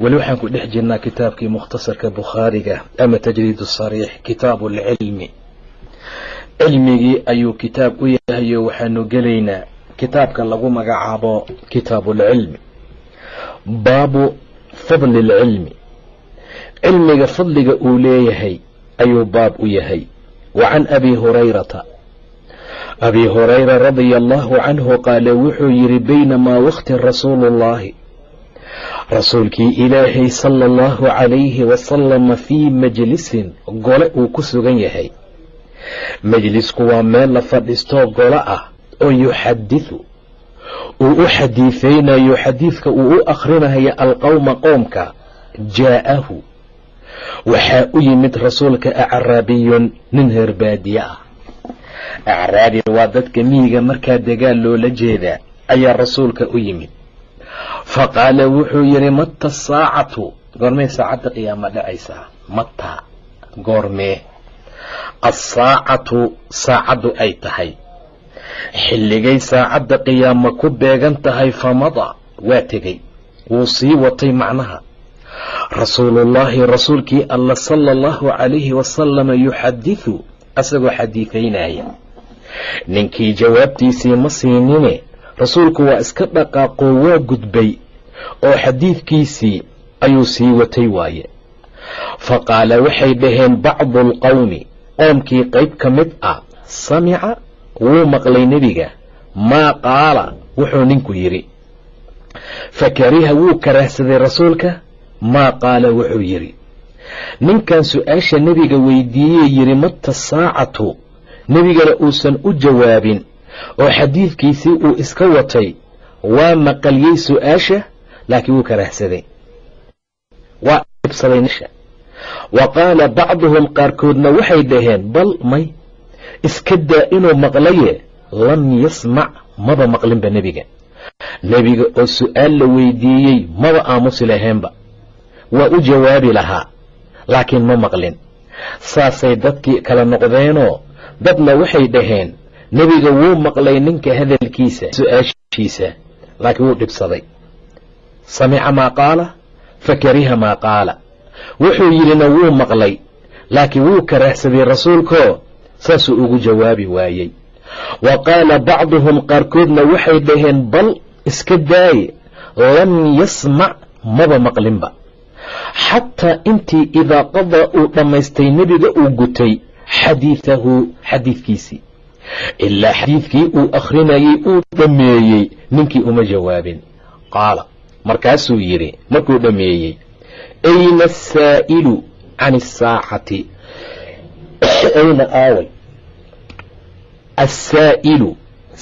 weli waxaan ku dhex jirnaa kitaabkii mukhtasarka bukhaariga ama tajriid sariix kitaabu alcilmi cilmigii ayuu kitaab u yahayo waxaanu gelaynaa kitaabka lagu magacaabo kitaabu alcilmi baabu fadli alcilmi cilmiga fadliga uu leeyahay ayuu baab u yahay. Wa can abi hurayrata. Abi hurayra radia allahu canhu qaale wuxuu yidhi baynamaa waqti rasuulu ullaahi rasuulkii ilaahay sala allahu calayhi wasalama fii majlisin gole uu ku sugan yahay. Majlisku waa meel la fadhiistoo golo ah oo yuxadidu uu u xadiifaynayo xadiidka uu u akhrinayo alqowma qoomka jaa'ahu. Waxaa u yimid rasuulka acraabiyun nin reer baadiye ah. Acraabi waa dadka miyiga markaa dagaal loola jeedaa ayaa rasuulka u yimid fa qaala wuxuu yidhi mata saacatu goormee saacadda qiyaama dhacaysaa mata goormee assaacatu saacaddu ay tahay xilligay saacadda qiyaama ku beegan tahay famada waa tegey wuu sii watay macnaha rasuulullaahi rasuulkii alla sala allahu calayhi wasalama yuxadidu asagoo xadiifaynaya ninkii jawaabtiisii ma siinine rasuulku waa iska dhaqaaqoo waa gudbay oo xadiidkiisii ayuu sii watay waaye. Fa qaala waxay dhaheen bacdu alqowmi qoomkii qayb ka mid ah samica wuu maqlay nebiga maa qaala wuxuu ninku yidhi. Fa kariha wuu karahsaday rasuulka? Maa qaala wuxuu yidhi. Ninkan su'aasha nebiga weydiiyey yidhi mata saacatu nebigana uusan u jawaabin oo xadiidkiisii uu iska watay waa maqaliyey su'aasha laakiin wuu karahsaday waa wa qaala bacduhum qaarkoodna waxay dhaheen bal may iska daa inuu maqlaye lam yasmac maba maqlinba nebiga. Nebiga oo su'aal la weydiiyey maba aamusi laheenba. Waa u jawaabi lahaa laakiin ma maqlin. Saasay dadkii kala noqdeenoo dadna waxay dhaheen nebiga wuu maqlay ninka hadalkiisa su'aashiisa laakiin wuu dhibsaday. Samica maa qaala fa kariha maa qaala. Wuxuu yidhina wuu maqlay laakiin wuu karahsaday rasuulkoo? Saasuu ugu jawaabi waayey. Wa qaala bacduhum qaarkoodna waxay dhaheen bal iska daaye lam yasmac maba maqlinba. Xataa intii idaa qadaa uu dhammaystay nebiga uu gutay xadiidahu xadiidkiisii ilaa xadiidkii uu akhrinayey uu dhammeeyey ninkii uma jawaabin qaala markaasuu yidhi markuu dhammeeyey ayna asaa'ilu can asaacati ayna aaway assaa'ilu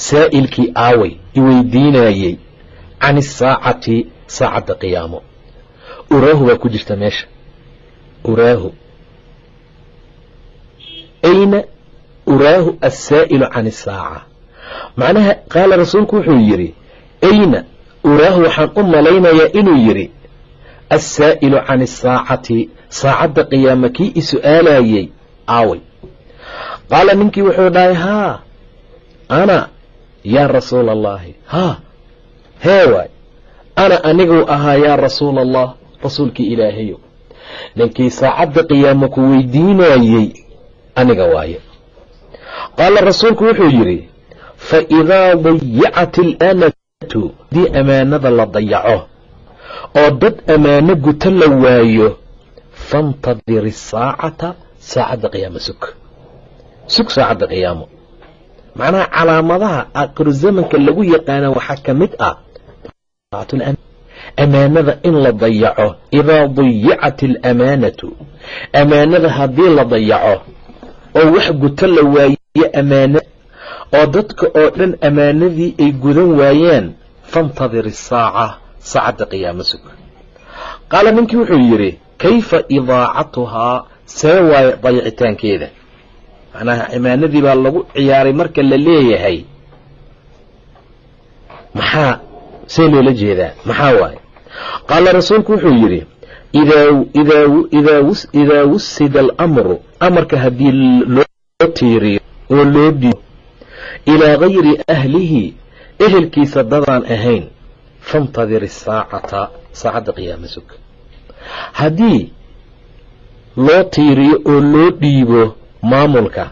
saa'ilkii aaway iweydiinayey can asaacati saacadda qiyaamo uraahu baa ku jirta meesha uraahu ayna uraahu assaa'ilu can isaaca macnaha qaala rasuulku wuxuu yidhi ayna uraahu waxaan u malaynayaa inuu yidhi assaa'ilu can isaacati saacadda qiyaama kii i su'aalayey aaway. Qaala ninkii wuxuu dhahay haa ana yaa rasuula allaahi haa hee waay ana aniguu ahaa yaa rasuula allah rasuulkii ilaahayo ninkii saacadda qiyaama ku weydiinayey aniga waaye qaala rasuulku wuxuu yidhi fa idaa dayacat alaanatu haddii ammaanada la dayaco oo dad ammaano guto la waayo faintadir isaacata saacadda qiyaama sug. Sug saacadda qiyaamo. Macnaha calaamadaha aakhiru lagu yaqaana waxaa ka mid ah amaanada in la dayaco idaa dayicat alamaanatu amaanada haddii la dayaco oo wax guto la waaye amaana oo dadka oo dhan amaanadii ay gudan waayaan faintadir isaaca saacadda qiyaamo sug qaala ninkii wuxuu yidhi kayfa idaacatuhaa see waaye dayicitaankeeda macnaha amaanadii baa lagu ciyaaray marka la leeyahay. Maxaa? See loola jeedaa. Maxaa waaye? Qaala rasuulku wuxuu yidhi idaa wusida alamru amarka haddii loo tiiriyo oo loo dhiibo ilaa gayri ahlihi ehelkiisa dadaan ahayn. Faintadir isaacata saacadda qiyaama sug. Haddii loo tiiriyo oo loo dhiibo maamulka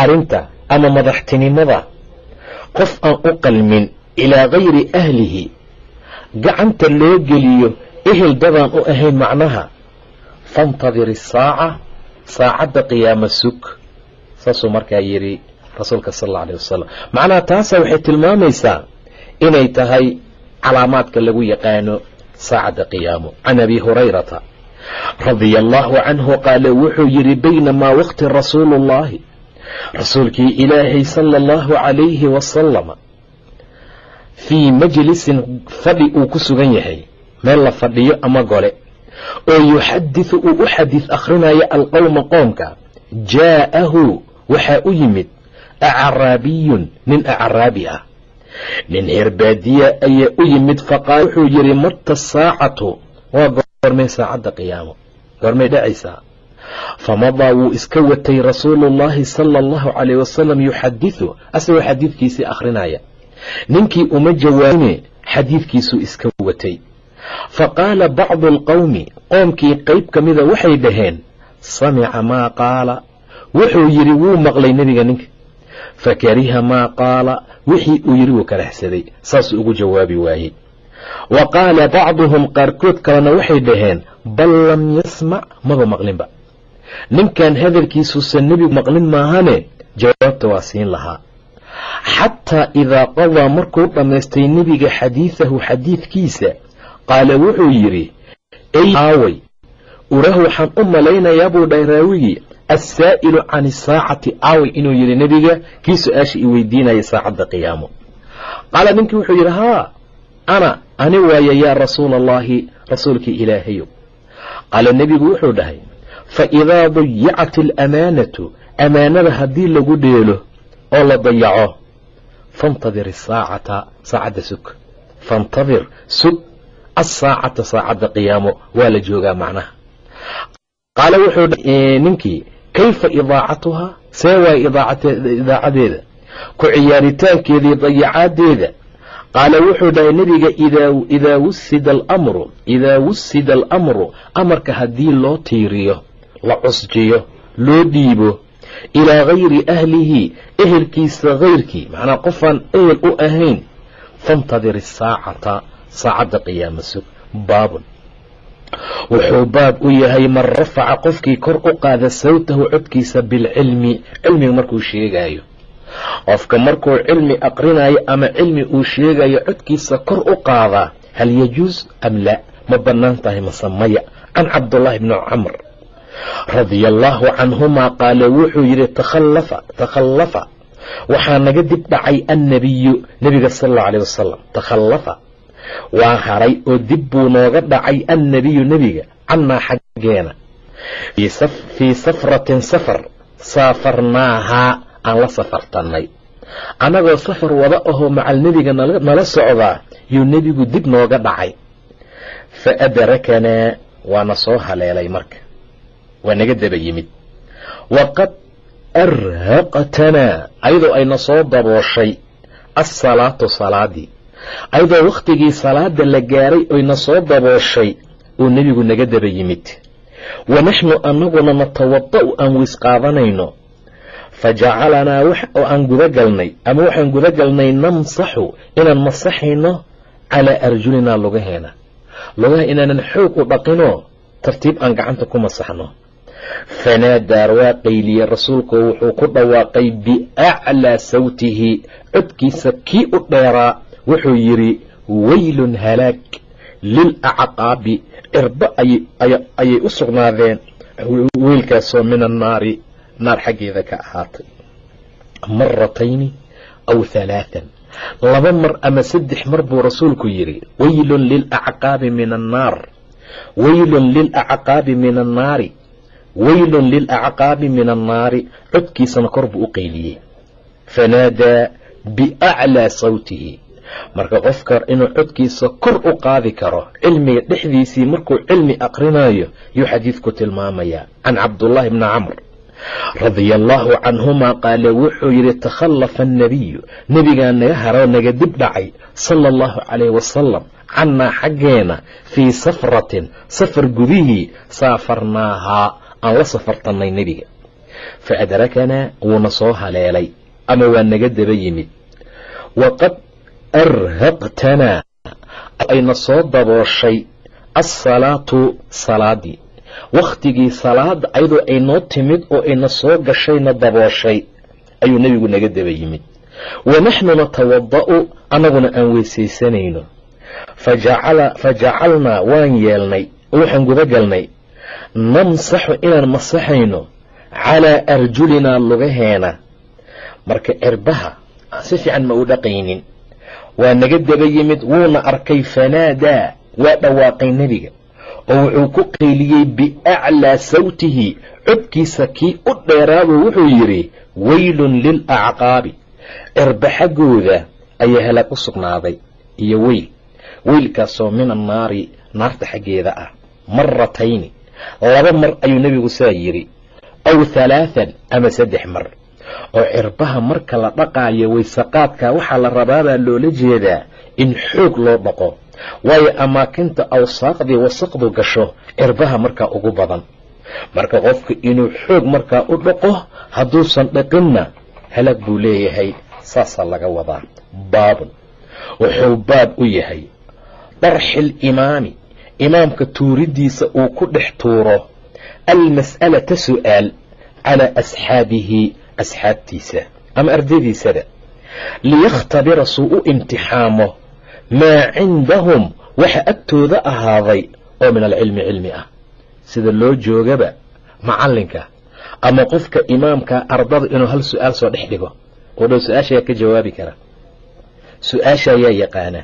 arrinta ama madaxtinimada qof aan u qalmin ilaa gayri ahlihi gacanta loo geliyo ehel dadaan u ahayn macnaha faintadir isaaca saacadda qiyaama sug saasuu markaa yidhi rasuulka sal alla alayh wasalam macnaha taasa waxay tilmaamaysaa inay tahay calaamaadka lagu yaqaano saacadda qiyaamo can abi hurayrata radia allaahu canhu qaala wuxuu yidhi baynamaa waqti rasuulu ullaahi rasuulkii ilaahay sala allahu calayhi wasalama fii majlisin fadhi uu ku sugan yahay meel la fadhiyo ama gole oo yuxadiثu uu u xadiid akhrinayo alqowma qoomka jaa'ahu waxaa u yimid acraabiyun nin acraabi ah. Nin herbaadiya ayaa u yimid faqaal wuxuu yidhi marta saacatu waa goormay saacadda qiyaamo. Goormay dhacaysaa. Famadaa wuu iska watay rasuulu llaahi sala allahu calayh wasalam yuxadiثu asagoo xadiidkiisii akhrinaya. Ninkii uma jawaabine xadiidkiisuu iska watay. Fa qaala bacdu alqowmi qoomkii qeyb ka mida waxay dhaheen samica maa qaala wuxuu yidhi wuu maqlay nebiga ninka. Fa kariha maa qaala wixii uu yidhi wuu karaxsaday saasuu ugu jawaabi waayey. Wa qaala bacduhum qaarkood kalena waxay dhaheen bal lam yasmac maba maqlinba. Ninkan hadalkiisuusan nebigu maqlin maahane? Jawaabta waa siin lahaa. Xataa idaa qadaa markuu dhammaystay nebiga xadiidahu xadiidkiisa qaala wuxuu yidhi ey aaway urah waxaan u malaynayaa buu dhahay raawigii assaa'ilu can isaacati aaway inuu yidhi nebiga kii su'aasha i weydiinaya saacadda qiyaamo qaala ninkii wuxuu yidhi haa ana ani waaya yaa rasuula allaahi rasuulkii ilaahayow qaala nebigu wuxuu dhahay fa idaa dayacat alamaanatu amaanada haddii lagu dheelo oo la dayaco faintadir isaacata saacadda sug faintadir sug asaacata saacadda qiyaamo waa la joogaa macnaha qaala wuxuu ninkii kayfa idaacatuhaa see waay idaacadeeda ku ciyaaritaankeedii dayacaaddeeda qaala wuxuu dhahay nebiga idaa wusida alamru idaa wusida alamru amarka haddii loo tiiriyo la cusjiyo loo dhiibo ilaa gayri ahlihi ehelkiisa hayrkii macnaa qofaan ehel u ahayn faintadir isaacata saacadda qiyaama sug baabun wuxuu baab u yahay man rafaca qofkii kor u qaada sawtahu codkiisa bilcilmi cilmiga markuu sheegayo qofka markuu cilmi aqrinayo ama cilmi uu sheegayo codkiisa kor u qaadaa hal yajuus am laa ma bannaan tahay mase maya? Can cabdullaahi bni camr radia allaahu canhumaa qaala wuxuu yidhi takhallafa takhallafa. Waxaa naga dib dhacay annabiyu nebiga sal allau aleh wasalam takhallafa waa haray oo dib buu nooga dhacay annabiyu nebiga cannaa xaggeena. Fii safratin safar saafarnaahaa aan la safartannay. Annagoo safar wada ahoo macal nebiga nala socdaa yuu nebigu dib nooga dhacay. Fa adrakanaa waana soo haleelay marka. Waa naga daba yimid. Waqad arhaqtanaa ayadoo ayna soo dabooshay assalaatu salaadii ayadoo wakhtigii salaada la gaaray oyna soo dabooshay uu nebigu naga daba yimid. Wa naxnu annaguna natawada'u aan weys qaadanayno. Fa jacalanaa oo aan guda galnay ama waxaan guda galnay namsaxu inaan masaxayno calaa arjulinaa lugaheena lugaha inaanan xoog u dhaqinoo tartiib aan gacanta ku masaxno. Fanaadaa waa qayliyey rasuulku wuxuu ku dhawaaqay biaclaa sawtihi codkiisa kii u dheeraa wuxuu yidhi weylun halaag lilacqaabi cirbo ayay u sugnaadeen weylkaasoo min annaari naar xaggeeda ka ahaatay. Maratayni aw halaathan laba mar ama saddex mar buu rasuulku yidhi weylun lilacqaabi min annaar weylun lilacqaabi min annaari weylun lilacqaabi min annaari codkiisana kor buu u qayliyey. Fanaadaa biaclaa sawtihi marka qofka inuu codkiisa kor u qaadi karo cilmiga dhexdiisii markuu cilmi aqrinayo yuu xadiidku tilmaamayaa. Can cabdullaahi bni camr radia allaahu canhumaa qaale wuxuu yidhi takhallafa annabiyu nebigaa naga haroo naga dib dhacay sala allahu calayh wasalam cannaa xaggeena fii safratin safar gudihii saafarnaahaa aan la safartannay nebiga. Fa adrakanaa wuuna soo haleelay ama waa naga daba yimid. Waqad arhaqtanaa ayna soo dabooshay assalaatu salaadii wakhtigii salaada ayadoo ay noo timid oo ayna soo gashayna dabooshay ayuu nebigu naga daba yimid wa naxnu natawada'u annaguna aan weysaysanayno fa jacalnaa waan yeelnay waxaan guda galnay namsaxu inaan masaxayno calaa arjulinaa lugaheena marka cirbaha si fiican ma u dhaqaynin waa naga daba yimid wuuna arkay fanaadaa waa dhawaaqay nebiga oo wuxuu ku qayliyey biaclaa sawtihi. Codkiisa kii u dheeraabuu wuxuu yidhi weylun lilacqaabi cirba xaggooda ayaa halaag u sugnaaday iyo weyl. Weylkaasoo min annaari naarta xaggeeda ah maratayni laba mar ayuu nebigu saa yidhi aw halaathan ama saddex mar oo cirbaha marka la dhaqaayo waysaqaadka waxaa la rabaabaa loola jeedaa in xoog loo dhaqo. Waayo amaakinta awsaaqdii wasaqdu gasho cirbaha markaa ugu badan. Marka qofka inuu xoog markaa u dhaqo hadduusan dhaqinna halaag buu leeyahay. Saasaa laga wadaa. Baabun. Wuxuu baab u yahay. Darxil imaami. Imaamka tuuridiisa uu ku dhex tuuro. Almas'alata su'aal. Calaa asxaabihi asxaabtiisa ama ardaydiisada liyakhtabira suu u imtixaamo maa cindahum waxa agtooda ahaaday oo min alcilmi cilmi ah. Sida loo joogaba macallinka ama qofka imaamka ardada inuu hal su'aal soo dhex dhigo oo dhow su'aashayaa ka jawaabi kara. Su'aasha ayaa yaqaana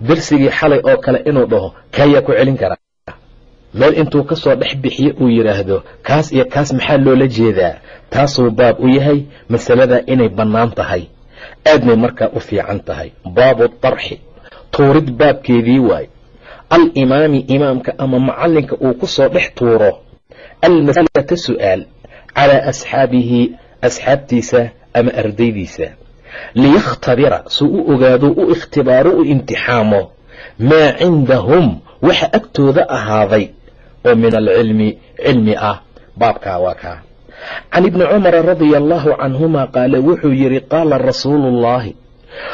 darsigii xalay oo kale inuu dhaho kayaa ku celin karaa meel intuu ka soo dhex bixiyo uu yidhaahdo kaas iyo kaas maxaa loola jeedaa? Taasuu baab u yahay masalada inay bannaan tahay. Aadnay markaa u fiican tahay. Baabu darxi tuurid baabkeedii waay. Alimaami imaamka ama macallinka uu ku soo dhex tuuro almas'alata su'aal calaa asxaabihi asxaabtiisa ama ardaydiisa. Liyakhtabira suu u ogaado u ikhtibaaro u imtixaamo. Maa cindahum waxa agtooda ahaaday oo min alcilmi cilmi ah baabkaa waa kaa can ibni cumara radia allaahu canhuma qaala wuxuu yidhi qaala rasuulu ullaahi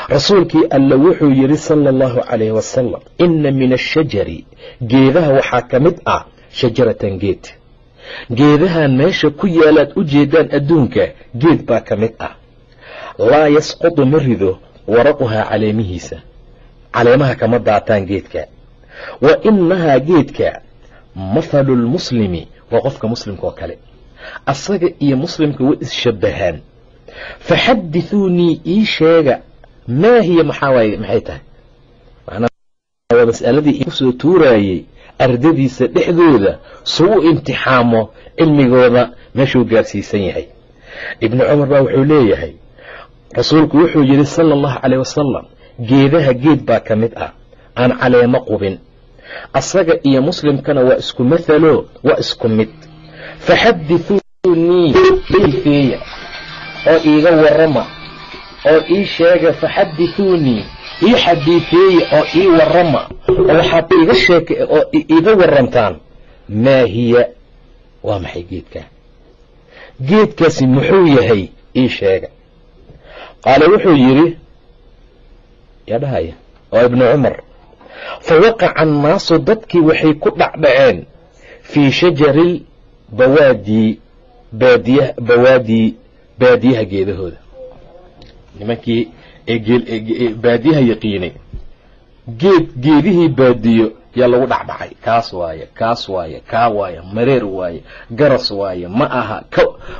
rasuulkii alla wuxuu yidhi sala allahu calayh wasalam inna min ashajari geedaha waxaa ka mid ah shajaratan geed. Geedahan meesha ku yaalaad u jeedaan adduunka geed baa ka mid ah. Laa yasqudu ma rido waraquhaa caleemihiisa. Caleemaha kama daataan geedka. Wa innahaa geedka mathalu lmuslimi waa qofka muslimka oo kale. Asaga iyo muslimka way isshabbahaan faxadithuunii ii sheega maa hiya maxaa waaye maxay tahay? Waa mas'aladii ikusoo tuuraayey ardadiisa dhexdooda suu u imtixaamo cilmigooda meeshuu gaarsiisan yahay. Ibnu cumar baa wuxuu leeyahay rasuulku wuxuu yidhi sala allahu caleyh wasalam geedaha geed baa ka mid ah aan caleemo qubin asaga iyo muslimkana waa isku mathalo waa isku mid. Faxadithuunii feeya oo iiga warama oo ii sheega faxadithuunii ii xadiifeeya oo ii warama oo waxaad iiga sheeka oo iiga warantaan maa hiya? Waa maxay geedkaa geedkaasi muxuu yahay? Ii sheega. Qaala wuxuu yidhi yaa dhahaya waa ibnu cumar fa waqaca annaasu dadkii waxay ku dhacdhaceen fii shajari bawaadii bawaadii baadiyaha geedahooda nimankii baadiyaha yaqiinay geed geedihii baadiyo yaa lagu dhacdhacay kaas waaye kaas waaye kaa waaye mareer waaye garas waaye ma aha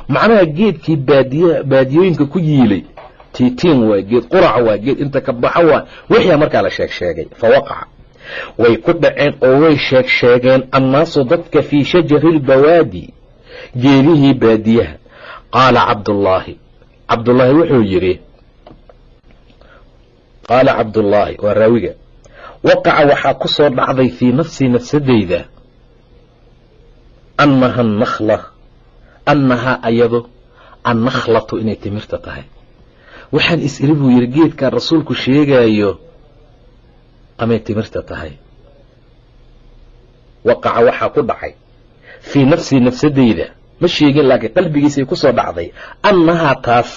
macnaha geedkii baadiya baadiyooyinka ku yiilay tiitiin waaye geed qurac waa geed inta ka baxa waa wixyaa markaa la sheeg sheegay fa waqaca. Way ku dhaceen oo way sheeg sheegeen annaasu dadka fii shajari lbawaadi geedihii baadiyaha. Qaala cabdullaahi cabdullaahi wuxuu yidhi qaala cabdullaahi waa raawiga waqaca waxaa ku soo dhacday fii nafsii nafsadayda annaha annakla annahaa ayado annakhlatu inay timirta tahay waxaan is-iri buu yidhi geedkan rasuulku sheegaayo. Amay timirta tahay. Waqaca waxaa ku dhacay. Fii nafsii nafsadayda ma sheegin laakiin qalbigiisay ku soo dhacday. Annahaa taas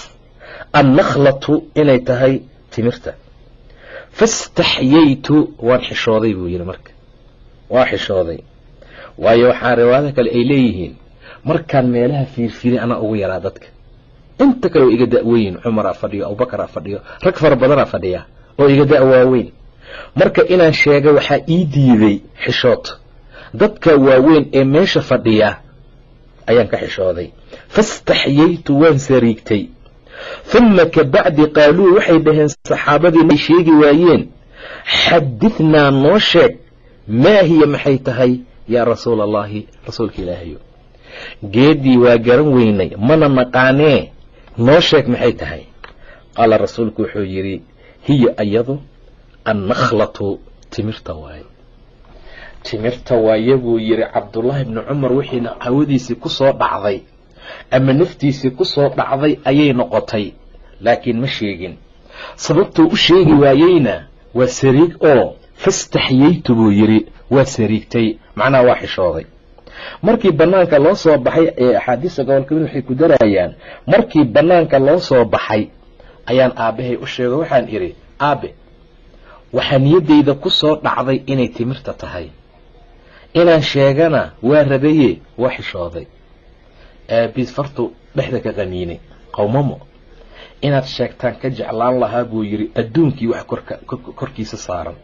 annakhlatu inay tahay timirta. Fastaxyaytu waan xishooday buu yidhi marka. Waa xishooday. Waayo waxaa riwaayada kale ay leeyihiin. Markaan meelaha fiirfiiray anaa ugu yaraa dadka inta kale oo iga da-weyn cumaraa fadhiyo abubakaraa fadhiyo rag fara badanaa fadhiya oo iga da-waaweyn marka inaan sheega waxaa ii diiday xishood. Dadka waaweyn ee meesha fadhiya ayaan ka xishooday. Fastaxyaytu waan sariigtay. Huma kabacdi qaaluu waxay dhaheen saxaabadii ay sheegi waayeen. Xadithnaa noo sheeg. Maa hiya maxay tahay yaa rasuula allahi rasuulka ilaahayo? Geeddii waa garan weynay mana naqaanee noo sheeg maxay tahay? Qaala rasuulku wuxuu yidhi hiya ayadu annakhlatu timirta waaye. Timirta waaye buu yidhi cabdullaahi bni cumar wixiina hawadiisii ku soo dhacday ama naftiisii ku soo dhacday ayay noqotay laakiin ma sheegin. Sababtuu u sheegi waayeyna waa sariig oo fastaxyaytu buu yidhi waa sariigtay macnaha waa xishooday markii bannaanka loo soo baxay ee axaadiista gobolka mid waxay ku darayaan markii bannaanka loo soo baxay ayaan aabbahay u sheego waxaan idhi aabe waxaa niyaddayda ku soo dhacday inay timirta tahay. Inaan sheegana waa rabaye waa xishooday. Aabiis fartu dhexda ka qaniinay. Qowmamo inaad sheegtaan ka jeclaan lahaa buu yidhi adduunkii wax korkiisa saaran.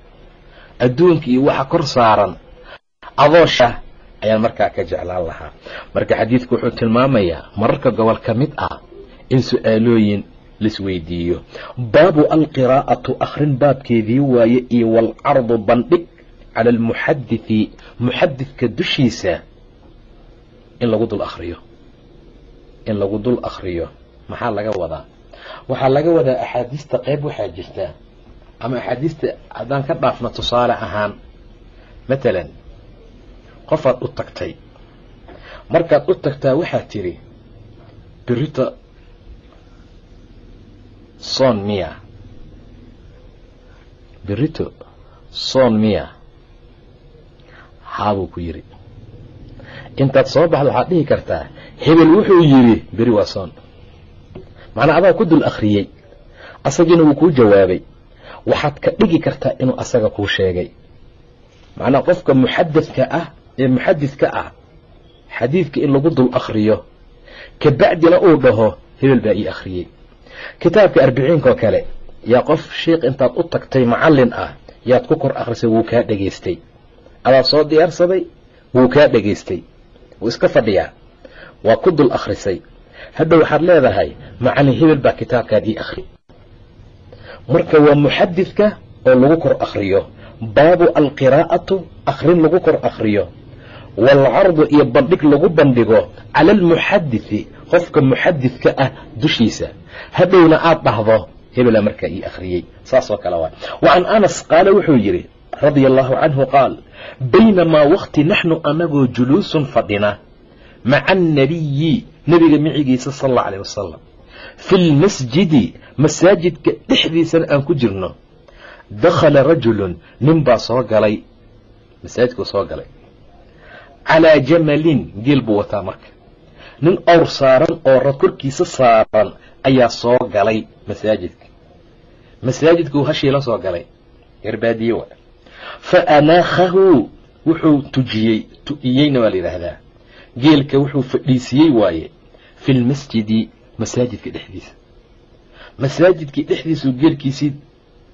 Adduunkii waxa kor saaran. Adoo shah ayaan markaa ka jeclaan lahaa. Marka xadiidku wuxuu tilmaamayaa mararka gobol ka mid ah in su'aalooyin laisweydiiyo baabu alqiraa'atu akhrin baabkeedii waaye iyo waalcardu bandhig cala almuxadithi muxadidka dushiisa in lagu dul akhriyo. In lagu dul akhriyo. Maxaa laga wadaa? Waxaa laga wadaa axaadiista qeyb waxaa jirta ama axaadiista haddaan ka dhaafno tusaale ahaan matalan qofaad u tagtay. Markaad u tagtaa waxaad tidhi birita soon miya. Birito soon miya. Haabuu ku yidhi. Intaad soo baxda waxaad dhihi kartaa hebel wuxuu yidhi beri waa soon. Macnaa adaa ku dul akhriyey. Asagiina wuu kuu jawaabay. Waxaad ka dhigi kartaa inuu asaga kuu sheegay. Macnaa qofka muxadadka ah ee muxadidka ah xadiidka in lagu dul akhriyo kabacdina uu dhaho hebel baa ii akhriyey. Kitaabka arbiciinkaoo kale yaa qof sheikh intaad u tagtay macallin ah yaad ku kor akhrisay wuu kaa dhegaystay adaa soo diyaarsaday wuu kaa dhegaystay wuu iska fadhiyaa waa ku dul akhrisay. Hadda waxaad leedahay macallin hebel baa kitaabkaad ii akhri marka waa muxadidka oo lagu kor akhriyo baabu alqiraa'atu akhrin lagu kor akhriyo waalcardu iyo bandhig lagu bandhigo cala almuxadithi qofka muxadidka ah dushiisa hadhowna aad dhahdo hebelaa markaa ii akhriyey saasoo kale waay wa can anas qaala wuxuu yidhi radia allahu canhu qaal baynamaa wakti naxnu anagoo juluusun fadhina maca annabiyi nebiga micigiisa sal alla alayh wasalam fi lmasjidi masaajidka dhexdiisana aan ku jirno dakhala rajulun nin baa soo galay masaajidkuu soo galay calaa jamalin geel buu wataa marka. Nin owr saaran oo rad korkiisa saaran ayaa soo galay masaajidka. Masaajidkuu hashii la soo galay. Garbaadiye wa fa anaakhahu wuxuu tujiyey tu'iyeyna waa la yidhaahdaa. Geelka wuxuu fadhiisiyey waaye fi lmasjidi masaajidka dhexdiisa. Masaajidkii dhexdiisuu geelkiisii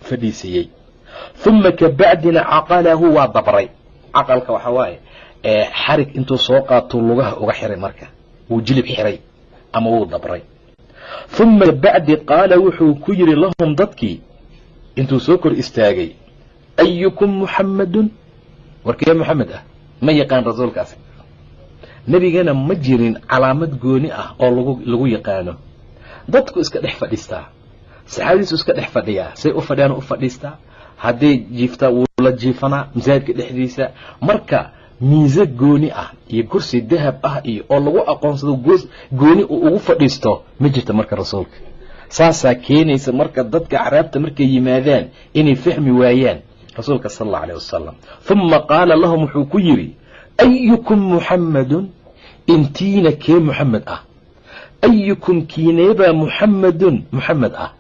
fadhiisiyey. Uma kabacdina caqalahu waa dabray. Caqalka waxaa waaye xarig intuu soo qaatuu lugaha uga xiray marka wuu jilib xiray ama wuu dabray uma kabacdi qaala wuxuu ku yidhi lahum dadkii intuu soo kor istaagay ayukum muxammadun warkee moxamed ah ma yaqaan rasuulkaasi. Nebigana ma jirin calaamad gooni ah oo lagu lagu yaqaano. Dadku iska dhex fadhiistaa saxaabadiisu iska dhex fadhiyaa say u fadhiyaan u fadhiistaa hadday jiiftaa wuu la jiifanaa masaajidka dhexdiisa. Marka miise gooni ah iyo kursi dahab ah iyo oo lagu aqoonsado gooni uu ugu fadhiisto ma jirta marka rasuulka. Saasaa keenaysa marka dadka caraabta markay yimaadaan inay fahmi waayaan rasuulka sal alla alayh wasalam uma qaala lahum wuxuu ku yidhi ayukum muxammadun intiina kee muxamed ah? Ayukum kiineebaa muxammadun muxamed ah.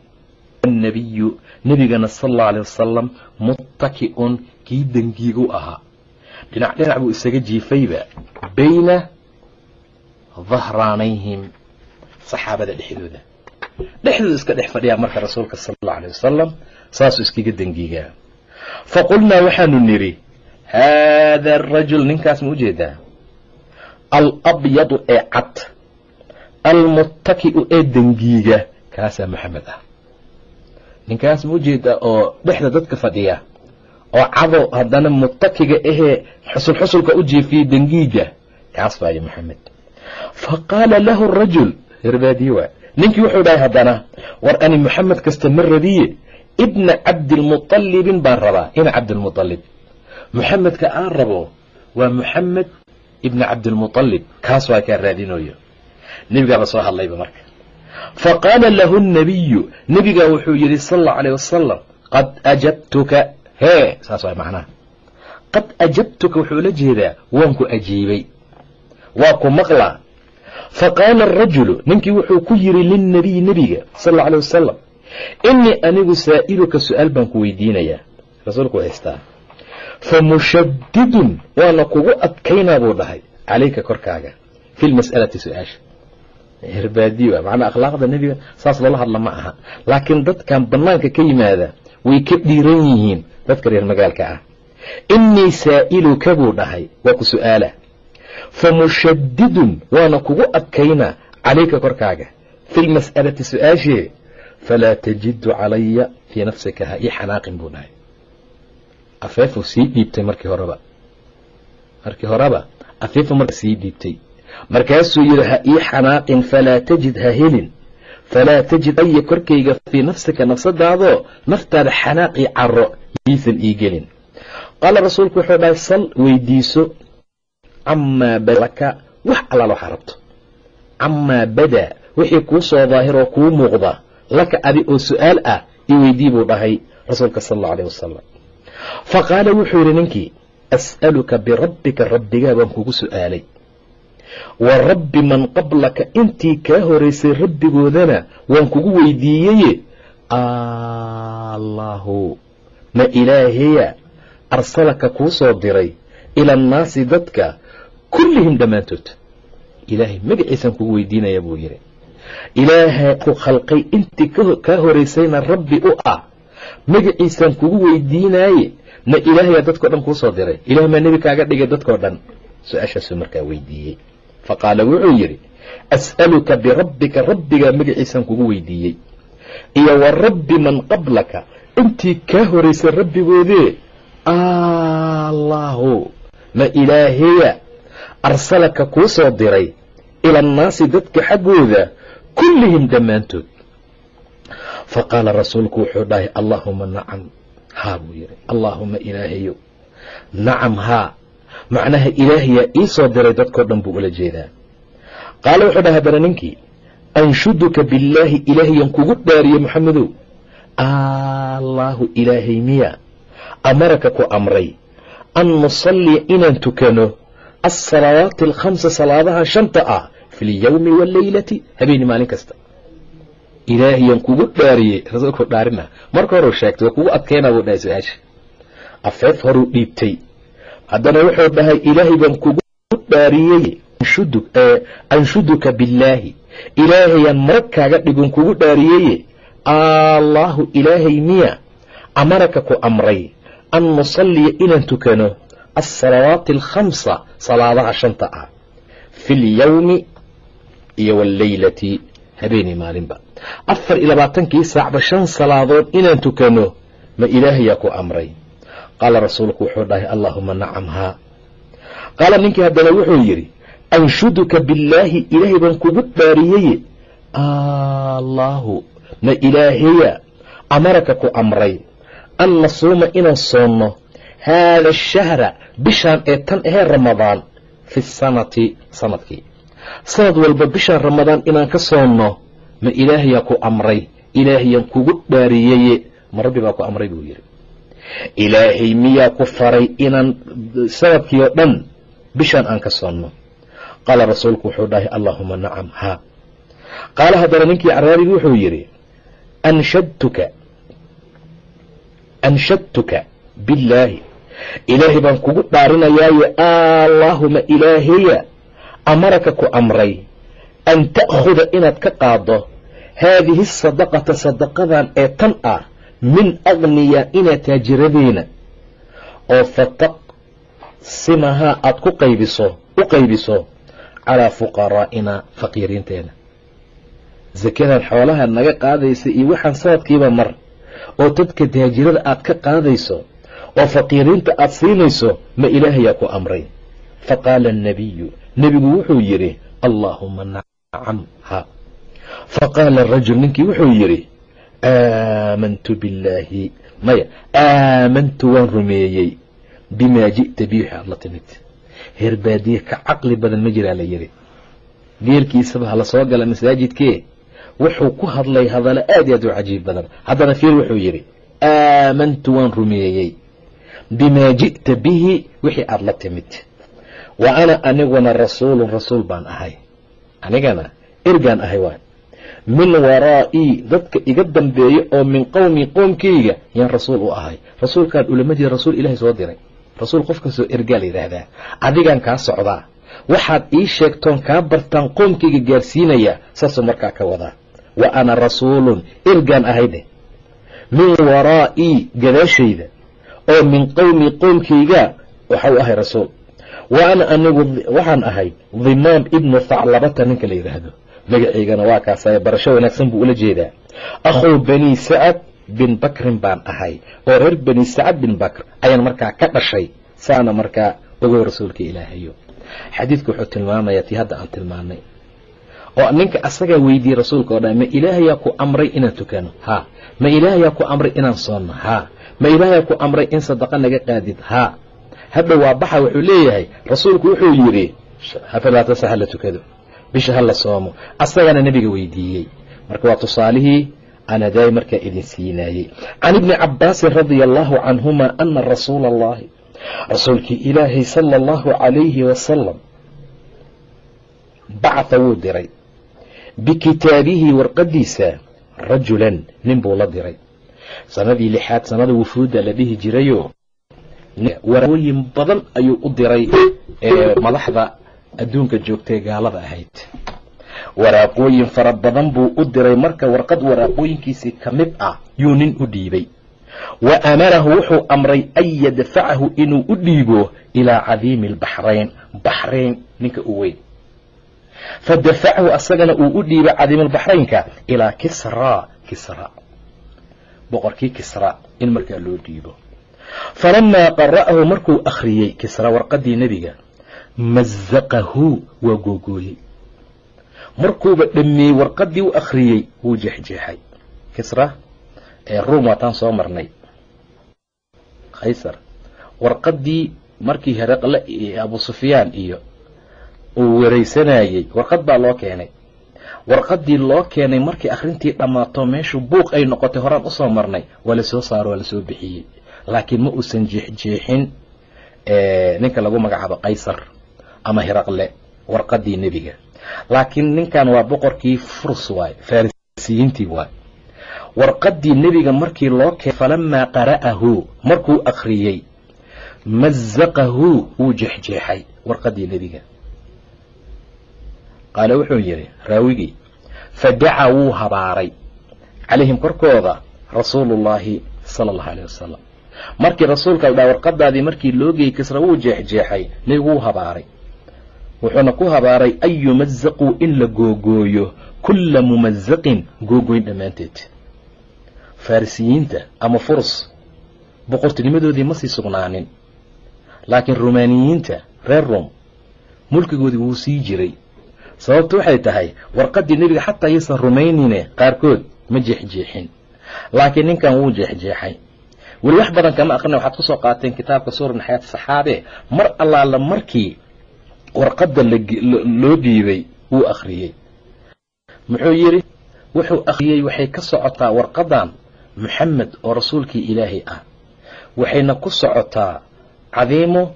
Annabiyu nebigana sal alla alay wasalam muttaki'un kii dengiigu ahaa dhinac dhinac buu isaga jiifayba. Bayna dahraanayhim saxaabada dhexdooda. Dhexdooda iska dhex fadhiyaa marka rasuulka sal alla alay wasalam saasuu iskaga dengiigaa faqulnaa waxaanu nidhi haada arajul ninkaas ma u jeedaa alabyadu ee cad almuttaki'u ee dengiiga kaasaa maxamed ah. Ninkaas ma u jeedaa oo dhexda dadka fadhiya oo cado haddana muttakiga ahee xusul xusulka u jiifiyey dengiiga kaas waayo maxamed fa qaala lahu rajul herbaadiye waa ninkii wuxuu dhahay haddana war ani maxamed kasta ma rabiye ibna cabdilmuطalibin baan rabaa ina cabdilmuطalib muxamedka aan rabo waa muxamed ibna cabdilmuطalib kaas waa kaa raadinayo nebigaaba soo hadlayba marka faqaala lahu الnabiyu nebigaa wuxuu yidhi sal اllau alيه wasalam qad ajabtuka hee saas waay macnaha qad ajabtuka wuxuu la jeedaa waan ku ajiibay. Waa ku maqlaa fa qaala arajulu ninkii wuxuu ku yiri lilnabiyi nebiga sal alla alay wasalam inii anigu saa'iluka su'aal baan ku weydiinayaa rasuulku haystaa. Fa mushaddidun waana kugu adkaynaa buu dhahay calayka korkaaga fi lmas'alati su'aasha. Herbaadiy wa macnaa akhlaaqda nebiga saas loola hadla ma aha. Laakiin dadkan bannaanka ka yimaada way ka dhiiran yihiin dadka reer magaalka ah. Inii saa'iluka buu dhahay waa ku su'aala. Famushadidun waana kugu adkaynaa calayka korkaaga. Fi lmas'alati su'aashee falaa tajidu calaya fii nafsika ha ii xanaaqin buu dhahay. Afeefuu sii dhiibtay markii horeba. Markii horeba afeefu marka sii dhiibtay. Markaasuu yidhi ha ii xanaaqin falaa tajid ha helin falaa tajid aya korkayga fii nafsika nafsadaadoo naftaada xanaaqii caro yaysan ii gelin qaala rasuulku wuxuu dhahay sal weydiiso camaa balaka wax allaal waxaa rabto camaa badaa wixii kuu soo daahiroo kuu muuqda laka adi oo su'aal ah i weydii buu dhahay rasuulka sal allau alayh wasalam fa qaala wuxuu yidhi ninkii as'aluka birabbika rabbigaa baan kugu su'aalay wa rabbi man qablaka intii kaa horaysay rabbigoodana waan kugu weydiiyeye. Allaahu ma ilaaheya arsalaka kuu soo diray ila annaasi dadka kullihim dhammaantood. Ilaahay magaciisaan kugu weydiinaya buu yidhi. Ilaaha ku khalqay intii kaa horaysayna rabbi u ah. Magaciisaan kugu weydiinaaye ma ilaahayaa dadkao dhan kuu soo diray. Ilaah maa nebi kaaga dhigay dadkao dhan. Su'aashaasuu markaa weydiiyey fa qaala wuxuu yidhi as'aluka birabbika rabbigaa magaciisaan kugu weydiiyey. Iyo wa rabbi man qablaka intii kaa horaysay rabbigoodee allaahu ma ilaaheya arsalaka kuu soo diray ila annaasi dadka xaggooda kullihim dhammaantood. Fa qaala rasuulku wuxuu dhahay allaahuma nacam haa buu yidhi allaahuma ilaahayow nacam haa macnaha ilaahayaa ii soo diray dadkao dhan buu ula jeedaa. Qaala wuxuu dhahay haddana ninkii anshuduka billaahi ilaahayaan kugu dhaariye moxamedow allaahu ilaahay miya amaraka ku amray an nusalliya inaan tukano alsalawaati alkhamsa salaadaha shanta ah fi lyowmi waaleylati habeeni maalin kasta. Ilaahayaan kugu dhaariyey rasuulku dhaarina. Marka horeu sheegtay waa kugu adkaynaa buu dhahay su'aasha. Afeef horuu dhiibtay haddana wuxuu dhahay ilaahay baan kugu dhaariyey anshuduka billaahi. Ilaahayaan marag kaaga dhigun kugu dhaariyeye allaahu ilaahay miya amaraka ku amray an nusalliya inaan tukano alsalawaati alkhamsa salaadaha shanta ah fi lyowmi iyo walleylati habeenii maalinba. Afar iyo labaatankii saacba shan salaadood inaan tukano ma ilaahayaa ku amray qaala rasuulku wuxuu dhahay allaahuma nacam haa qaala ninkii haddana wuxuu yidhi anshuduka billaahi ilaahay baan kugu dhaariyeye allaahu ma ilaahaya amaraka ku amray an nasuuma inaan soonno haada ashahra bishaan ee tan ahee ramadaan fi sanati sannadkii. Sanad walba bishaan ramadaan inaan ka soonno ma ilaahayaa ku amray ilaahayaan kugu dhaariyeye ma rabbi baa ku amray buu yidhi ilaahay miyaa ku faray inaan sannadkii oo dhan bishaan aan ka soonno qaala rasuulku wuxuu dhahay allaahuma nacam haa. Qaala haddana ninkii caraabigi wuxuu yidhi anshadtuka anshadtuka billaahi ilaahay baan kugu dhaarinayaaye allaahuma ilaahaya amaraka ku amray an ta'khuda inaad ka qaado haadihi sadaqata sadaqadan ee tan ah min agniyaa inaad taajiradeena oo fataqsimahaa aad ku qaybiso u qaybiso calaa fuqaraa'ina faqiiriinteena. Sakadan xoolaha naga qaadaysa iyo waxaan sanadkiiba mar oo dadka taajirada aad ka qaadayso oo faqiiriinta aad siinayso ma ilaahayaa ku amray. Fa qaala annabiyu nebigu wuxuu yidhi allaahuma nacam. Ha. Fa qaala arajul ninkii wuxuu yidhi aamantu billaahi maya aamantu waan rumeeyey bimaa ji'ta bi wixi aad la timid heer baadiye ka caqli badan ma jiraa la yidhi geelkiisaba hala soo gala masaajidkee wuxuu ku hadlay hadallo aad iyo aad u cajiib badan haddana fiir wuxuu yidhi aamantu waan rumeeyey bimaa ji'ta bihi wixii aad la timid wa ana aniguna rasuulun rasuul baan ahay anigana ergaan ahay waay min waraa'ii dadka iga dambeeya oo min qowmi qoomkayga yaan rasuul u ahay. Rasuulkaan ulamadii rasuul ilaahay soo diray. Rasuul qof kastoo ergaa la yidhaahdaa. Adigaan kaa socdaa. Waxaad ii sheegtoon kaa bartaan qoomkayga gaarsiinaya saasuu markaa ka wadaa. Wa ana rasuulun ergaan ahay dheh min waraa'ii gadaashayda oo min qowmi qoomkayga waxau ahay rasuul. Wa ana anigu waxaan ahay dimaam ibnu thaclabata ninka la yidhaahdo magaciygana waa kaasay barasho wanaagsan buu ula jeedaa. Akhuu bani sacad bin bakrin baan ahay oo reer bani sacad bin bakr ayaan markaa ka dhashay saana markaa ogow rasuulka ilaahayo. Xadiidku wuxuu tilmaamayaa tii hadda aan tilmaanay. Oo ninka asagaa weydiiyey rasuulka oo dhan ma ilaahayaa ku amray inaan tukano? Haa ma ilaahayaa ku amray inaan soonno haa ma ilaahayaa ku amray in sadaqa naga qaadid? Haa hadha waa baxa wuxuu leeyahay rasuulku wuxuu yidhi hafalaatasa hala tukado bisha hala soomo. Asagana nebiga weydiiyey. Marka waa tusaalihii anadaay markaa idin siinaayey can ibni cabaasin radia allaahu canhuma ana rasuula allahi rasuulkii ilaahay sala allahu calayhi wasalam bacatha wuu diray. Bikitaabihi warqadiisa rajulan nin buu la diray. Sanadii lixaad sanada wufuudda la dhihi jirayo warooyin badan ayuu u diray madaxda adduunka joogtay gaalada ahayd. Waraaqooyin fara badan buu u diray marka warqad waraaqooyinkiisii ka mid ah yuu nin u dhiibay. Wa amarahu wuxuu amray an yadfacahu inuu u dhiibo ilaa cadiimi albaxrayn baxrayn ninka u weyn. Fa dafacahu asagana uu u dhiibay cadiimulbaxraynka ilaa kisraa kisra boqorkii kisra in markaa loo dhiibo. Falamaa qara'ahu markuu akhriyey kisra warqadii nebiga mazaqahu waa googooyey markuuba dhammeeyey warqadii u akhriyey wuu jeexjeexay kisra ee ruum waataan soo marnay kaysar warqadii markii heraqle abu sufyaan iyo uu wareysanayey warqad baa loo keenay warqadii loo keenay markii akhrintii dhammaato meeshu buuq ay noqotay horaan u soo marnay waa la soo saaro waa la soo bixiyey laakiin ma uusan jeexjeexin ninka lagu magacaabo kaysar ama hiraqle warqadii nebiga. Laakiin ninkan waa boqorkii furs waay farisiyiintii waay. Warqadii nebiga markii loo keenay falamaa qara'ahu markuu akhriyey mazaqahu wuu jeexjeexay warqadii nebiga. Qaale wuxuu yidhi raawigii fa daca wuu habaaray. Calayhim korkooda rasuulullaahi sala allahu aleyh wasalam markii rasuulka la dhaha warqadaadii markii loo geeyey kisra wuu jeexjeexay nebigu wuu habaaray wuxuuna ku habaaray an yumazaquu in la googooyo kulla mumazaqin googooyn dhammaanteed. Farisiyiinta ama furus boqortinimadoodii ma sii sugnaanin. Laakiin rumaaniyiinta reer rom mulkigoodii wuu sii jiray. Sababtu waxay tahay warqaddii nebiga xataa yaysan rumaynine qaarkood ma jeexjeexin. Laakiin ninkan wuu jeexjeexay. Weli wax badan kama aqrina waxaad ku soo qaateen kitaabka suuran xayaat saxaabe mar allaala markii warqadda loo dhiibay wuu akhriyey. Muxuu yidhi wuxuu akhriyey waxay ka socotaa warqadan moxamed oo rasuulkii ilaahay ah. Waxayna ku socotaa cadiimo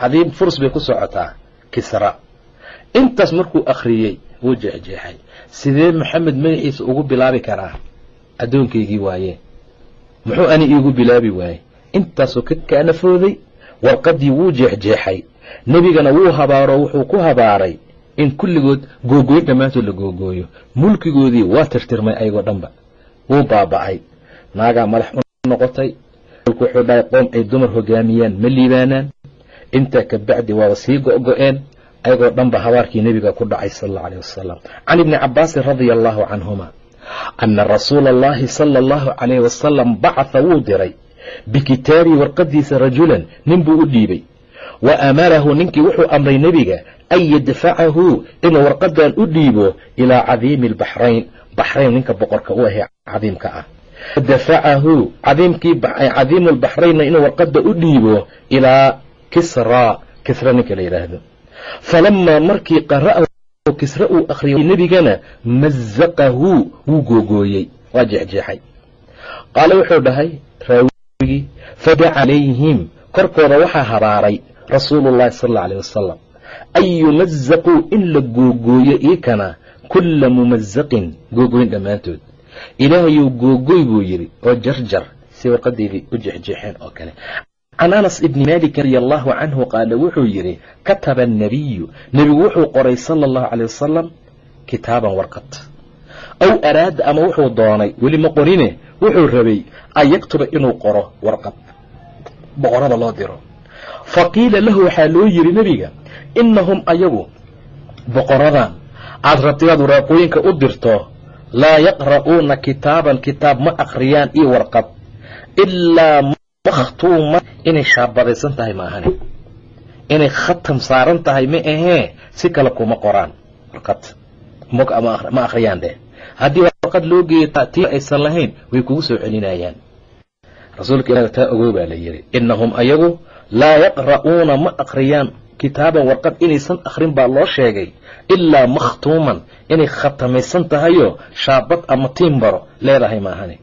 cadiim furs bay ku socotaa kisra. Intaas markuu akhriyey wuu jeexjeexay. Sidee maxamed magaxiisa ugu bilaabi karaa? Addoonkaygii waaye. Muxuu ani iigu bilaabi waaye. Intaasuu ka kaanafooday warqaddii wuu jeexjeexay. Nebigana wuu habaaro wuxuu ku habaaray in kulligood googooyn dhammaantood la googooyo. Mulkigoodii waa tirtirmay ayagoo dhanba. Wuu baaba'ay. Naagaa madax u noqotay. Wuxuu dhahay qoom ay dumar hogaamiyaan ma liibaanaan. Intaa ka bacdi waaba sii go-go-een ayagoo dhanba habaarkii nebiga ku dhacay sala allau aleyh wasalam can ibni cabaasin radia allahu canhuma ana rasuula allahi sala allahu calayh wasalam bacatha wuu diray bikitaabii warqadiisa rajulan nin buu u dhiibay wa amarahu ninkii wuxuu amray nebiga an yadfacahu inuu warqadan u dhiibo ilaa cadiimi albaxrayn baxrayn ninka boqorka u ahee cadiimka ah dafacahu cadiimkii cadiimu lbaxraynna inuu warqada u dhiibo ilaa kisra kisra ninka la yidhaahdo falamaa markii qara'ahu kisra uu akhriyay nebigana mazaqahu wuu googooyey waa jeexjeexay qaale wuxuu dhahay fadaca calayhim korkooda waxaa habaaray rasuulu llahi sal alla aleyh wasalam an yumazaquu in la googooyo iikana kulla mumazaqin googooyn dhammaantood. Ilaahayuu googoy buu yidhi oo jarjar si warqadeydii u jeexjeexeen oo kale. Can anas ibni maalik radi allahu canhu qaala wuxuu yidhi kataba annabiyu nebigu wuxuu qoray sala allahu caley wasalam kitaaban warqad. Aw araada ama wuxuu doonay weli ma qorine wuxuu rabay an yaktuba inuu qoro warqad boqorada loo diro. Fa qiila lahu waxaa loo yidhi nebiga innahum ayagu boqoradan aad rabta inaad waraaqooyinka u dirto laa yaqra'uuna kitaaban kitaab ma akhriyaan io warqad ilaa makhtuuma. Inay shaabadaysan tahay maahane inay khatam saaran tahay ma ahee si kale kuma qoraan. Warqad ma akhriyaan dheh haddii warqad loo geeyo tii aysan lahayn way kugu soo celinayaan. Rasuulka ilaah taa ogow baa la yidhi innahum ayagu laa yaqra'uuna ma akhriyaan kitaaban warqad inaysan akhrin baa loo sheegay ilaa makhtuuman inay khatamaysan tahayoo shaabad ama tiimbaro leedahay maahane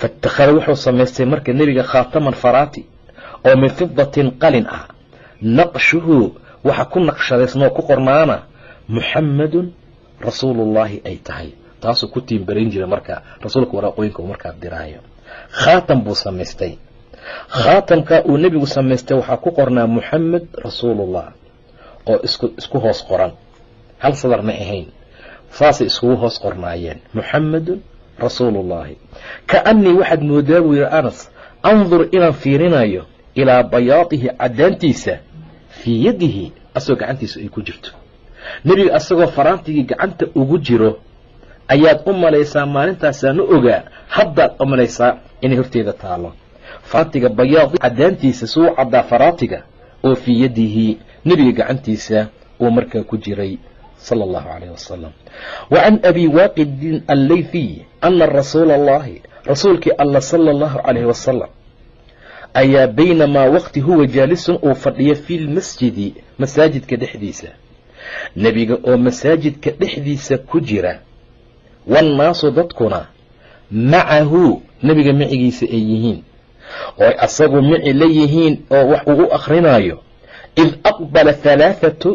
faitakhada wuxuu samaystay marka nebiga khaataman faraati oo min fidatin qalin ah naqshuhu waxa ku naqshadaysnoo ku qornaana muxammadun rasuulullaahi ay tahay taasuu ku tiimbarayn jira marka rasuulka waraaqooyinka uu markaa diraayo. Khaatam buu samaystay. Khaatamka uu nebigu samaystay waxaa ku qornaa muxamed rasuulullah oo isku isku hoos qoran. Hal sadar ma ahayn. Saasay iskugu hoos qornaayeen. Muxamedun rasuulullaahi kaannii waxaad moodaa buu yidhi anas andur inaan fiirinayo ilaa bayaadihi caddaantiisa fii yadihi asagoo gacantiisa ay ku jirto. Nebiga asagoo faraantigii gacanta ugu jiro ayaad u malaysaa maalintaasaanu ogaa. Haddaad u malaysaa inay horteeda taalo. Faraantiga bayaadi caddaantiisa suu caddaa faraantiga oo fii yadihi nebiga gacantiisa uu markaa ku jiray sala allahu calayh wasalam wa can abi waaqidin alleyfiy ana rasuula allahi rasuulkii alla sala allahu calayh wasalam ayaa baynamaa waqti huwa jaalisun uu fadhiyo fi lmasjidi masaajidka dhexdiisa. Nebiga oo masaajidka dhexdiisa ku jira wannaasu dadkuna macahu nebiga micigiisa ay yihiin oo asagu mici la yihiin oo wax uu u akhrinayo id aqbala halaathatu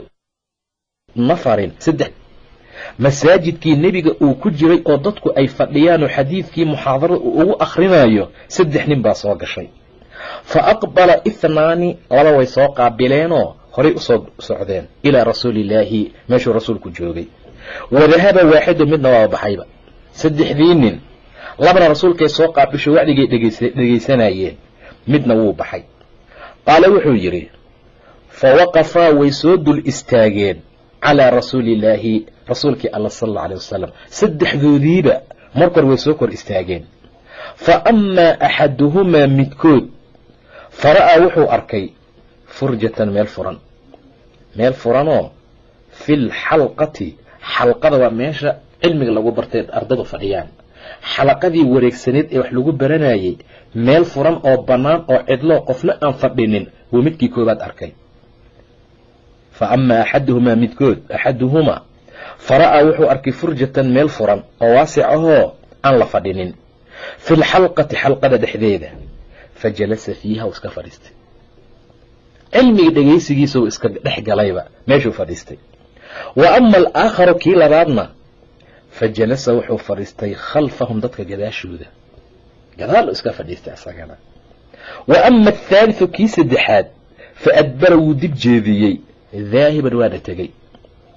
nafarin saddex masaajidkii nebiga uu ku jiray oo dadku ay fadhiyaanoo xadiidkii muxaadarada uu ugu akhrinayo saddex nin baa soo gashay fa aqbala ithnaani laba way soo qaabileenoo horay u soo socdeen ilaa rasuulillaahi meeshuu rasuulku joogay wadahaba waaxidu midna waa baxayba. Saddexdii nin labana rasuulkay soo qaabisho wacdigay dhegaysanayeen midna wuu baxay. Qaale wuxuu yidhi fa waqafaa way soo dul istaageen calaa rasuulillaahi rasuulkii alla sala alla alay wasalam saddexdoodiiba markor way soo kor istaageen. Fa amaa axaduhumaa midkood fara'aa wuxuu arkay furjatan meel furan. Meel furanoo fil xalqati xalqada waa meesha cilmiga lagu bartay ardadu fadhiyaan. Xalaqadii wareegsaneed ee wax lagu baranayay meel furan oo bannaan oo cidloo qofna aan fadhinin wuu midkii koobaad arkay. Fa amaa axaduhumaa midkood axaduhumaa fara'aa wuxuu arkay furjatan meel furan oo waasic ahoo aan la fadhinin. Fi lxalqati xalqada dhexdeeda fa jalasa fiiha u iska fadhiistay cilmiga dhegaysigiisa uu iska dhex galayba meeshuu fadhiistay wa ama alaakharu kii labaadna fa jalasa wuxuu fadhiistay khalfahum dadka gadaashooda. Gadaal iska fadhiistay isagana wa ama athaalithu kii saddexaad fa adbara wuu dib jeediyey. Daahiban waana tegey.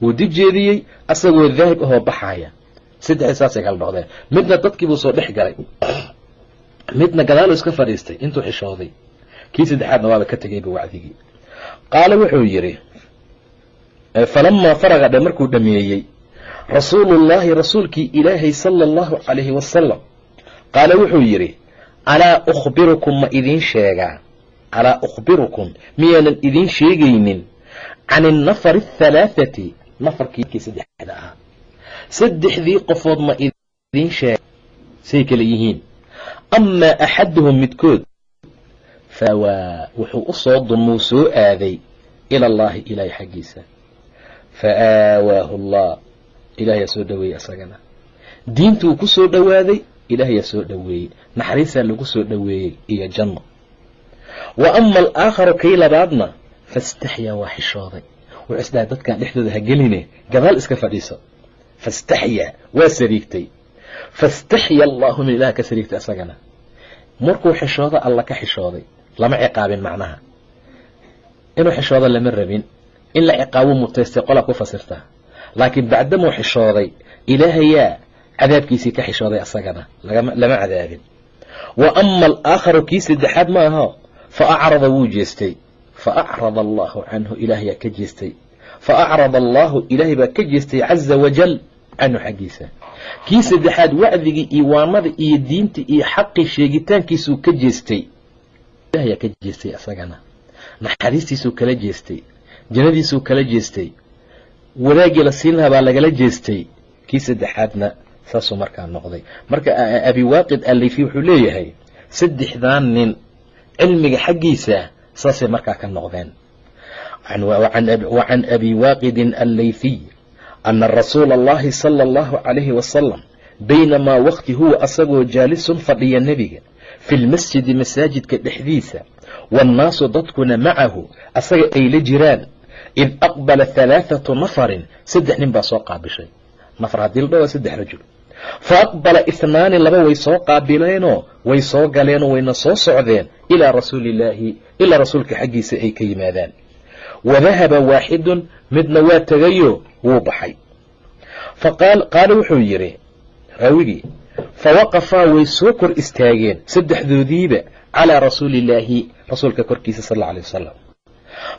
Wuu dib jeediyey asagoo daahib ahoo baxaya. Saddexdii saasay kala noqdeen. Midna dadkiibuu soo dhex galay. Midna gadaalu iska fadhiistay intuu xishooday. Kii saddexaadna waaba ka tegayba wacdigii qaale wuxuu yidhi falamaa faraga dhe markuu dhameeyey rasuulullaahi rasuulkii ilaahay sala allahu calayhi wasalam qaale wuxuu yidhi alaa ukhbirukum ma idiin sheegaa? Alaa ukhbirukum miyaanan idiin sheegaynin? Can innafari athalaathati nafarkii saddexda ahaa. Saddexdii qofood ma idiin sheega say kale yihiin. Amaa axaduhum midkood. Fawaa wuxuu u soo dumuu soo aaday ila allaahi ilaahay xaggiisa fa aawaahu allah ilaahayaa soo dhoweeyey asagana. Diintuu ku soo dhowaaday ilaahayaa soo dhoweeyey naxariisaa lagu soo dhoweeyey iyo janno. Wa ama alaakharu kii labaadna fastaxyaa waa xishooday. Wuxuu isdhahay dadkan dhexdooda ha geline gadaal iska fadhiiso. Fastaxyaa waa sariigtay. Fastaxya allahu min ilaah ka sariigtay asagana. Markuu xishoodo alla ka xishooday. Lama ciqaabin macnaha. Inuu xishoodo lama rabin in la ciqaabo mutaystay qolaa ku fasirtaa laakiin bacdamuu xishooday ilaahayaa cadaabkiisii ka xishooday asagana lama cadaabin. Wa ama alaakharu kii saddexaad ma aho fa acrada wuu jeestay. Fa acrada allaahu canhu ilaahayaa ka jeestay. Fa acrada allaahu ilaahay baa ka jeestay caza wajal canhu xaggiisa. Kii saddexaad wacdigii iyo waanada iyo diinta iyo xaqii sheegitaankiisuu ka jeestay. Ilaahayaa ka jeestay asagana. Naxariistiisuu kala jeestay jannadiisuu kala jeestay. Wadaagii la siin lahaa baa lagala jeestay. Kii saddexaadna saasuu markaa noqday. Marka abi waaqid allayfi wuxuu leeyahay saddexdan nin cilmiga xaggiisa saasay markaa ka noqdeen. Wa can abi waaqidin allayfiy ana rasuula allahi sala allahu calayhi wasalam baynamaa waqti huwa asagoo jaalisun fadhiya nebiga fi lmasjidi masaajidka dhexdiisa waannaasu dadkuna macahu asaga ay la jiraan id aqbala halaathatu nafarin saddex nin baa soo qaabishay nafar haddii la dhawa saddex rajul fa aqbala ihnaani laba way soo qaabileenoo way soo galeenoo wayna soo socdeen ilaa rasuulillaahi ilaa rasuulka xaggiisa ay ka yimaadaan wadahaba waaxidun midna waa tegayo wuu baxay fa qaala wuxuu yidhi raawigii fa waqafaa way soo kor istaageen saddexdoodiiba calaa rasuulillaahi rasuulka korkiisa sal alla alay wasalam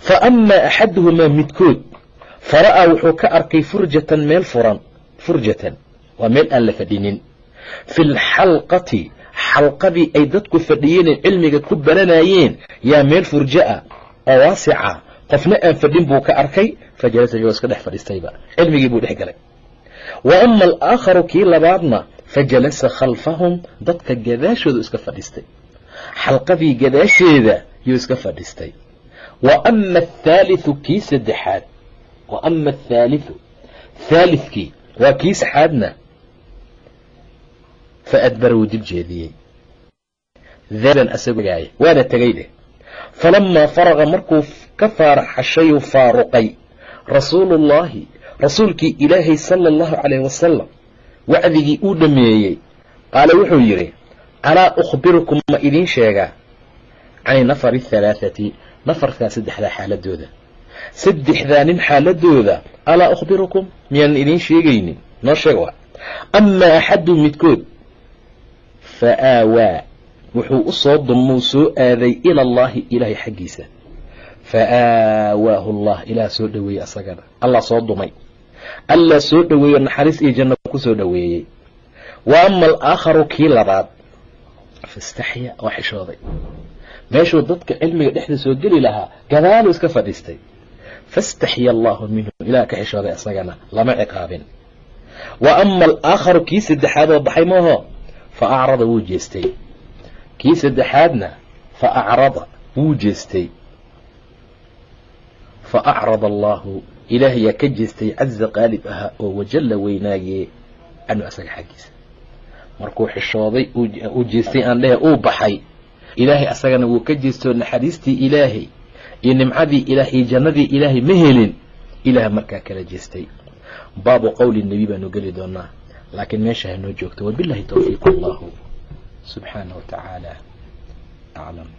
fa amaa axaduhumaa midkood fara'aa wuxuu ka arkay furjatan meel furan furjatan waa meel aan la fadhinin. Fi lxalqati xalqadii ay dadku fadhiyeenee cilmiga ku baranayeen yaa meel furjo ah oo waasica qofna aan fadhin buu ka arkay fa jalasa waa iska dhex fadhiistayba cilmigii buu dhex galay. Wa ama alaakharu kii labaadna fa jalasa khalfahum dadka gadaashoodu iska fadhiistay xalqadii gadaasheeda yuu iska fadhiistay wa ama athaalithu kii saddexaad wa ama athaalithu thaalithkii waa kii saxaadna fa adbara wuu dib jeediyey daaban asaggaaya waana tegay dheh falamaa faraqa markuu ka faaraxashayuu faaruqay rasuuluullaahi rasuulkii ilaahay sala allahu calayh wasalam wacdigii uu dhammeeyey qaale wuxuu yidhi alaa ukhbirukum ma idiin sheegaa cani nafari athalaathati nafarkaa saddexdaa xaaladooda saddexdaa nin xaaladooda alaa ukhbirukum miyaanan idiin sheegaynin noo sheeg wa amaa axadu midkood fa aawaa wuxuu u soo dumuu soo aaday ila allaahi ilaahay xaggiisa fa aawaahu allah ilaah soo dhoweeyey asagana allah soo dumay allah soo dhoweeyo naxariis iyo janno ku soo dhoweeyey wa ama alaakharu kii labaad fastaxya waa xishooday meeshuu dadka cilmiga dhexda soo geli lahaa gadaaluu iska fadhiistay fastaxya allaahu minhu ilaah ka xishooday isagana lama ciqaabin. Wa ama alaakharu kii saddexaadoo baxay maaho fa acrada wuu jeestay. Kii saddexaadna fa acrada wuu jeestay. Fa acrada allaahu ilaahayaa ka jeestay caza qaalib ahaa oo wajalla weynaaye canhu asaga xaggiisa. Markuu xishooday uu jeestay aan dhehe uu baxay ilaahay asagana wuu ka jeestoo naxariistii ilaahay iyo nimcadii ilaah iyo jannadii ilaahay ma helin ilaah markaa kala jeestay. Baabu qowli nebi baanu geli doonaa laakiin meesha hanoo joogto. Wabilahi towfiiq allahu subxaanah wa tacaala aclam